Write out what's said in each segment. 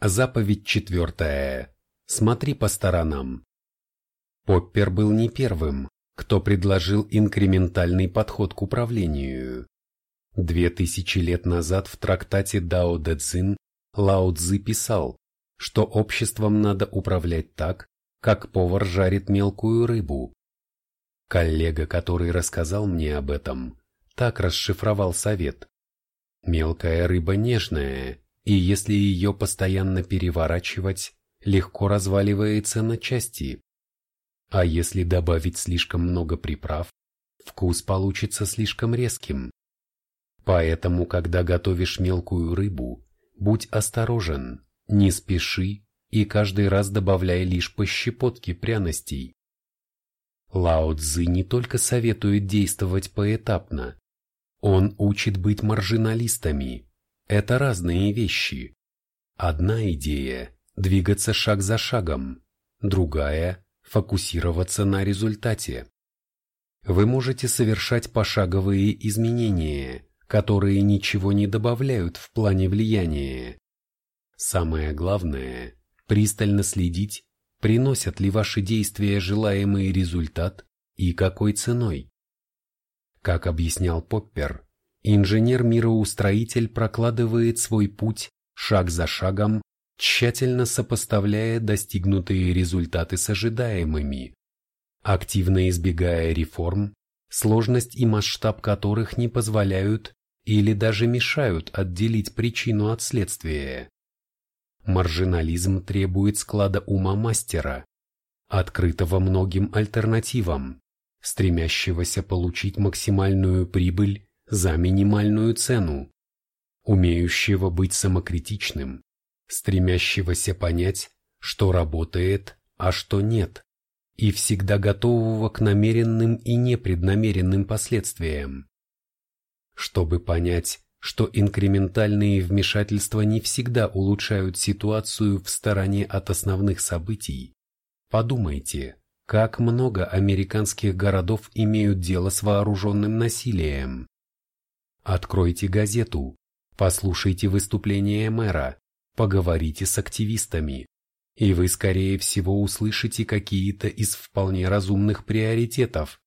Заповедь четвертая. Смотри по сторонам. Поппер был не первым, кто предложил инкрементальный подход к управлению. Две тысячи лет назад в трактате Дао Дэ Цзин Лао Цзы писал, что обществом надо управлять так, как повар жарит мелкую рыбу. Коллега, который рассказал мне об этом, так расшифровал совет. Мелкая рыба нежная, и если ее постоянно переворачивать, легко разваливается на части. А если добавить слишком много приправ, вкус получится слишком резким. Поэтому, когда готовишь мелкую рыбу, будь осторожен, не спеши и каждый раз добавляй лишь по щепотке пряностей. Лао Цзы не только советует действовать поэтапно, он учит быть маржиналистами. Это разные вещи. Одна идея – двигаться шаг за шагом, другая – фокусироваться на результате. Вы можете совершать пошаговые изменения, которые ничего не добавляют в плане влияния. Самое главное – пристально следить, приносят ли ваши действия желаемый результат и какой ценой. Как объяснял Поппер, инженер-мироустроитель прокладывает свой путь шаг за шагом, тщательно сопоставляя достигнутые результаты с ожидаемыми, активно избегая реформ, сложность и масштаб которых не позволяют или даже мешают отделить причину от следствия. Маржинализм требует склада ума мастера, открытого многим альтернативам, стремящегося получить максимальную прибыль за минимальную цену, умеющего быть самокритичным, стремящегося понять, что работает, а что нет, и всегда готового к намеренным и непреднамеренным последствиям. Чтобы понять, что инкрементальные вмешательства не всегда улучшают ситуацию в стороне от основных событий, подумайте, как много американских городов имеют дело с вооруженным насилием. Откройте газету, послушайте выступление мэра, поговорите с активистами, и вы, скорее всего, услышите какие-то из вполне разумных приоритетов,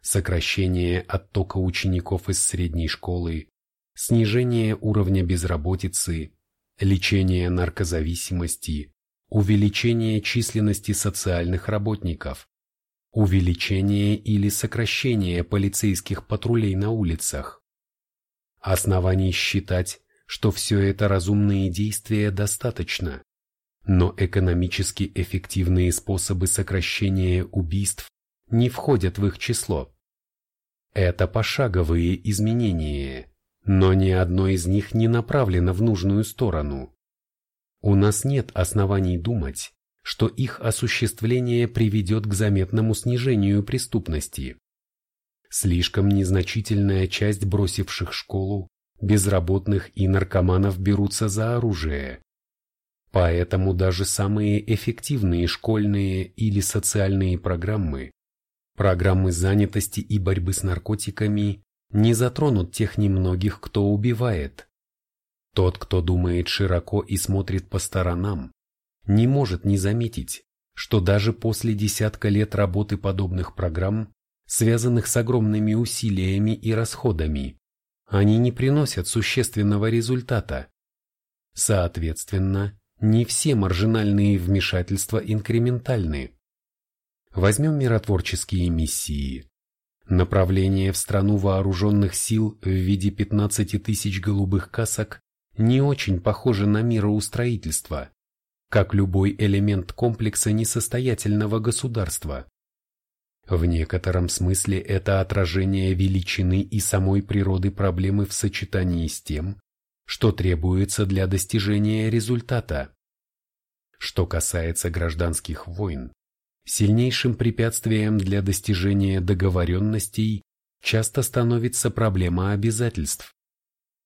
сокращение оттока учеников из средней школы, снижение уровня безработицы, лечение наркозависимости, увеличение численности социальных работников, увеличение или сокращение полицейских патрулей на улицах. Оснований считать, что все это разумные действия достаточно, но экономически эффективные способы сокращения убийств не входят в их число. Это пошаговые изменения, но ни одно из них не направлено в нужную сторону. У нас нет оснований думать, что их осуществление приведет к заметному снижению преступности. Слишком незначительная часть бросивших школу, безработных и наркоманов берутся за оружие. Поэтому даже самые эффективные школьные или социальные программы Программы занятости и борьбы с наркотиками не затронут тех немногих, кто убивает. Тот, кто думает широко и смотрит по сторонам, не может не заметить, что даже после десятка лет работы подобных программ, связанных с огромными усилиями и расходами, они не приносят существенного результата. Соответственно, не все маржинальные вмешательства инкрементальны. Возьмем миротворческие миссии. Направление в страну вооруженных сил в виде 15 тысяч голубых касок не очень похоже на мироустроительство, как любой элемент комплекса несостоятельного государства. В некотором смысле это отражение величины и самой природы проблемы в сочетании с тем, что требуется для достижения результата. Что касается гражданских войн, Сильнейшим препятствием для достижения договоренностей часто становится проблема обязательств.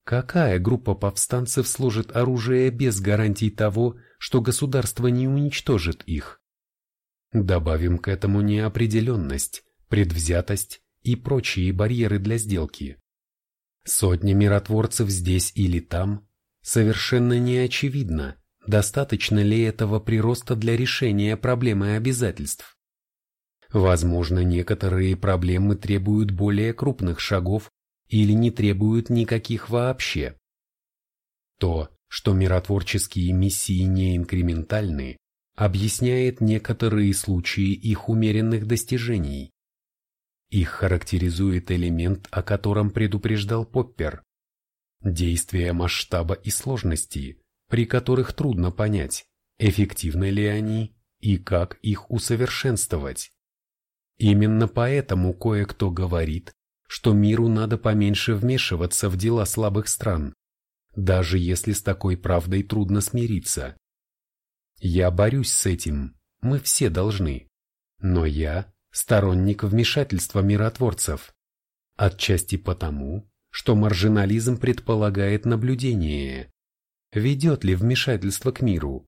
Какая группа повстанцев сложит оружие без гарантий того, что государство не уничтожит их? Добавим к этому неопределенность, предвзятость и прочие барьеры для сделки. Сотни миротворцев здесь или там, совершенно не очевидно, достаточно ли этого прироста для решения проблемы обязательств. Возможно, некоторые проблемы требуют более крупных шагов или не требуют никаких вообще. То, что миротворческие миссии не инкрементальны, объясняет некоторые случаи их умеренных достижений. Их характеризует элемент, о котором предупреждал Поппер. Действия масштаба и сложности, при которых трудно понять, эффективны ли они и как их усовершенствовать. Именно поэтому кое-кто говорит, что миру надо поменьше вмешиваться в дела слабых стран, даже если с такой правдой трудно смириться. Я борюсь с этим, мы все должны. Но я сторонник вмешательства миротворцев. Отчасти потому, что маржинализм предполагает наблюдение. Ведет ли вмешательство к миру?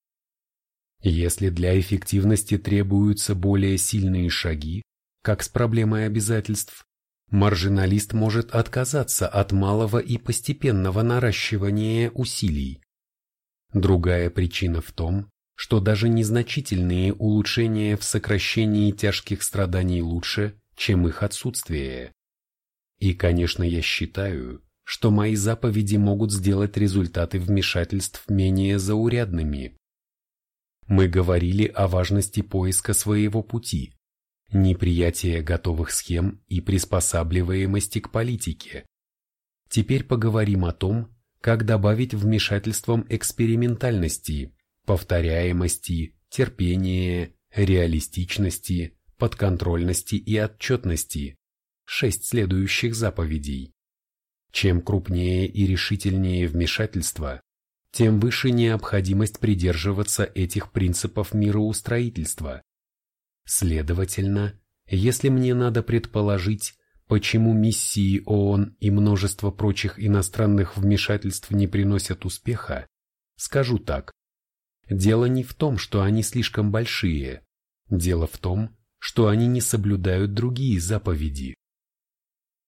Если для эффективности требуются более сильные шаги, как с проблемой обязательств, маржиналист может отказаться от малого и постепенного наращивания усилий. Другая причина в том, что даже незначительные улучшения в сокращении тяжких страданий лучше, чем их отсутствие. И, конечно, я считаю, что мои заповеди могут сделать результаты вмешательств менее заурядными. Мы говорили о важности поиска своего пути, неприятия готовых схем и приспосабливаемости к политике. Теперь поговорим о том, как добавить вмешательством экспериментальности, повторяемости, терпения, реалистичности, подконтрольности и отчетности – шесть следующих заповедей. Чем крупнее и решительнее вмешательство, тем выше необходимость придерживаться этих принципов мироустроительства. Следовательно, если мне надо предположить, почему миссии ООН и множество прочих иностранных вмешательств не приносят успеха, скажу так. Дело не в том, что они слишком большие. Дело в том, что они не соблюдают другие заповеди.